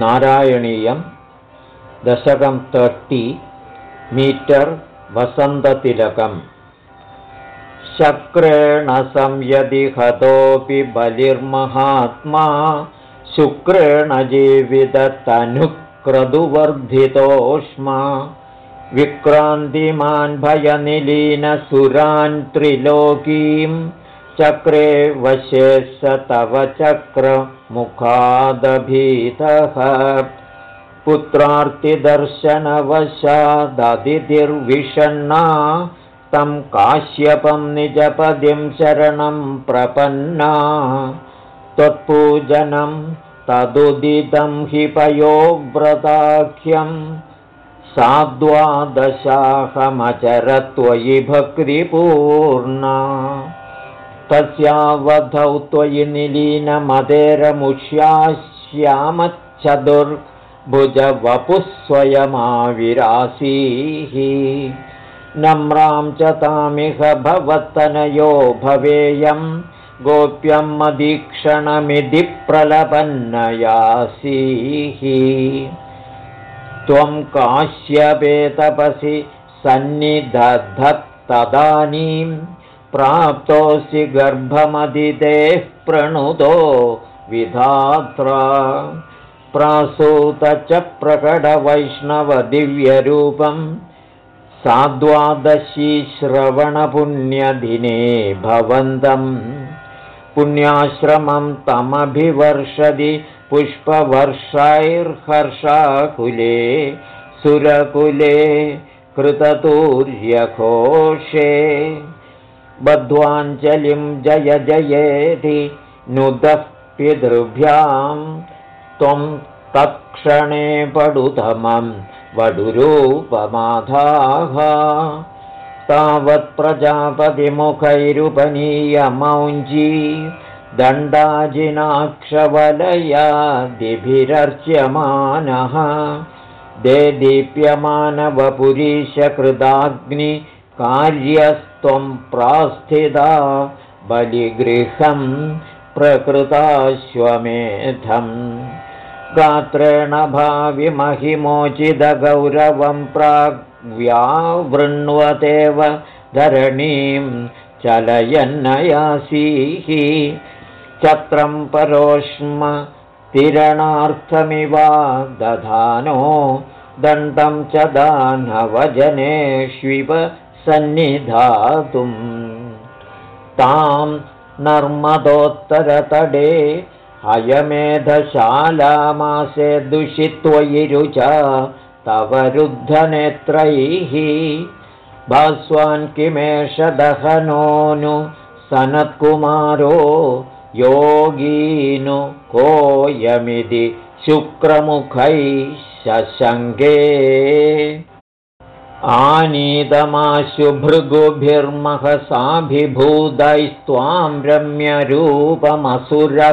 नारायणीयं दशकं thirty metre वसन्ततिलकम्। शक्रेण संयदि हतोऽपि बलिर्महात्मा शुक्रेण जीविततनुक्रदुवर्धितोष्मा। विक्रान्तिमान् भयनिलीनसुरान् त्रिलोकीं चक्रे वशे स तव चक्रमुखादभीतः पुत्रार्तिदर्शनवशाददितिर्विषण्णा तं काश्यपं निजपदिं शरणं प्रपन्ना। त्वत्पूजनं तदुदितं हि पयोव्रताख्यं। साद्वादशाहमचरत्वयि भक्तिपूर्णा तस्यावधौ त्वयि निलीनमदेरमुष्याश्यामच्छदुर्भुजवपुः स्वयमाविरासीः। नम्रां च तामिह भवत्तनयो भवेयं गोप्यं मदीक्षणमिति प्रलपन्नयासीः। त्वं काश्यपेतपसि सन्निधत्तदानीं प्राप्तोऽसि गर्भमदितेः प्रणुतो विधात्रा। प्रासूत च प्रकटवैष्णवदिव्यरूपम् साद्वादशी श्रवणपुण्यदिने भवन्तम् पुण्याश्रमं तमभिवर्षदि पुष्पवर्षैर्हर्षाकुले सुरकुले कृततूर्यघोषे बद्ध्वाञ्जलिं जय जयेति नुदः पितृभ्यां त्वं तत्क्षणे पडुतमम् वडुरूपमाधाः। तावत्प्रजापतिमुखैरुपनीयमौञ्जी दण्डाजिनाक्षवलयादिभिरर्च्यमानः। दे दीप्यमानवपुरीशकृदाग्निकार्यस्त्वं प्रास्थिता बलिगृहं प्रकृताश्वमेधम्। गात्रेण भाविमहिमोचिदगौरवं प्राग्व्यावृण्वतेव धरणीं चलयन्नयासीः चत्रं परोष्म तिरणार्थमिवा दधानो दण्डं च दानवजनेष्विव सन्निधातुम्। तां नर्मदोत्तरतडे अयमेधशालामासे रुचा तव रुद्धनेत्रैः। भास्वान् किमेष दहनोनु सनत्कुमारो योगीनु कोऽयमिति शुक्रमुखैः शशङ्गे आनीतमाशुभृगुभिर्महसाभिभूतैस्त्वां रम्यरूपमसुरः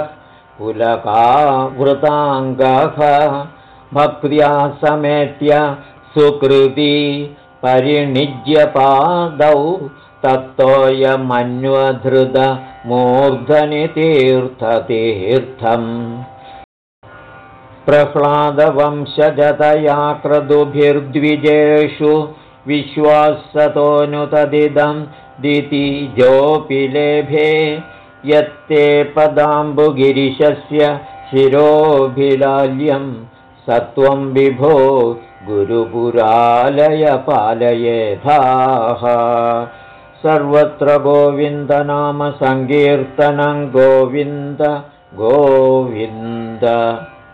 पुलकावृताङ्गः भक्त्या समेत्य सुकृती परिणिज्यपादौ तत्तोऽयमन्वधृतमूर्धनि तीर्थतीर्थम् प्रह्लादवंशजतया क्रतुभिर्द्विजेषु विश्वासतोऽनुतदिदं दितिजोऽपि लेभे यत्ते पदाम्बुगिरिशस्य शिरोभिलाल्यं सत्वं विभो गुरुपुरालयपालयेधाः। सर्वत्र गोविन्दनामसङ्कीर्तनं गोविन्द गोविन्द